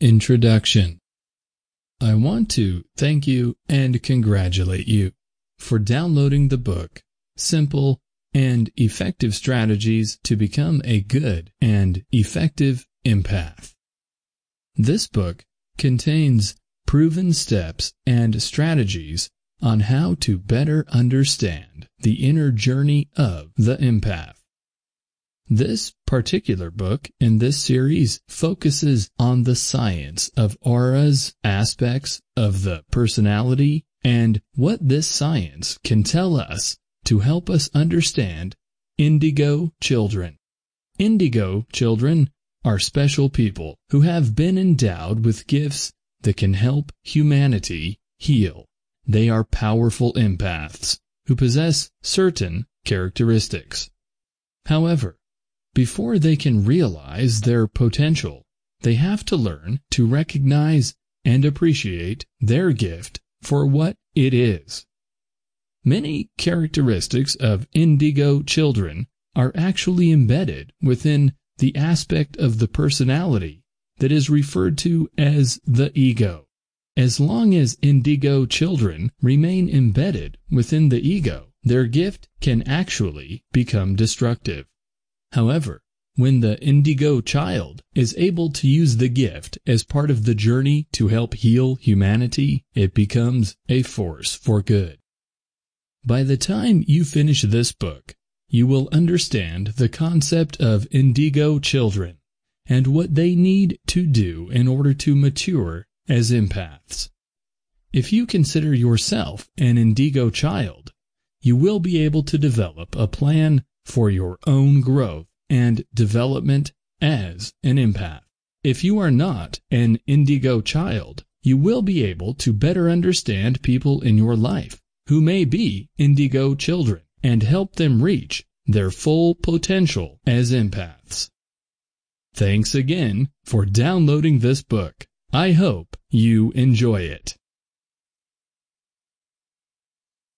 Introduction I want to thank you and congratulate you for downloading the book Simple and Effective Strategies to Become a Good and Effective Empath. This book contains proven steps and strategies on how to better understand the inner journey of the empath. This particular book in this series focuses on the science of auras, aspects of the personality, and what this science can tell us to help us understand indigo children. Indigo children are special people who have been endowed with gifts that can help humanity heal. They are powerful empaths who possess certain characteristics. However, before they can realize their potential, they have to learn to recognize and appreciate their gift for what it is. Many characteristics of indigo children are actually embedded within the aspect of the personality that is referred to as the ego. As long as indigo children remain embedded within the ego, their gift can actually become destructive. However, when the indigo child is able to use the gift as part of the journey to help heal humanity, it becomes a force for good. By the time you finish this book, you will understand the concept of indigo children and what they need to do in order to mature as empaths. If you consider yourself an indigo child, you will be able to develop a plan for your own growth and development as an empath. If you are not an indigo child, you will be able to better understand people in your life who may be indigo children and help them reach their full potential as empaths. Thanks again for downloading this book. I hope you enjoy it.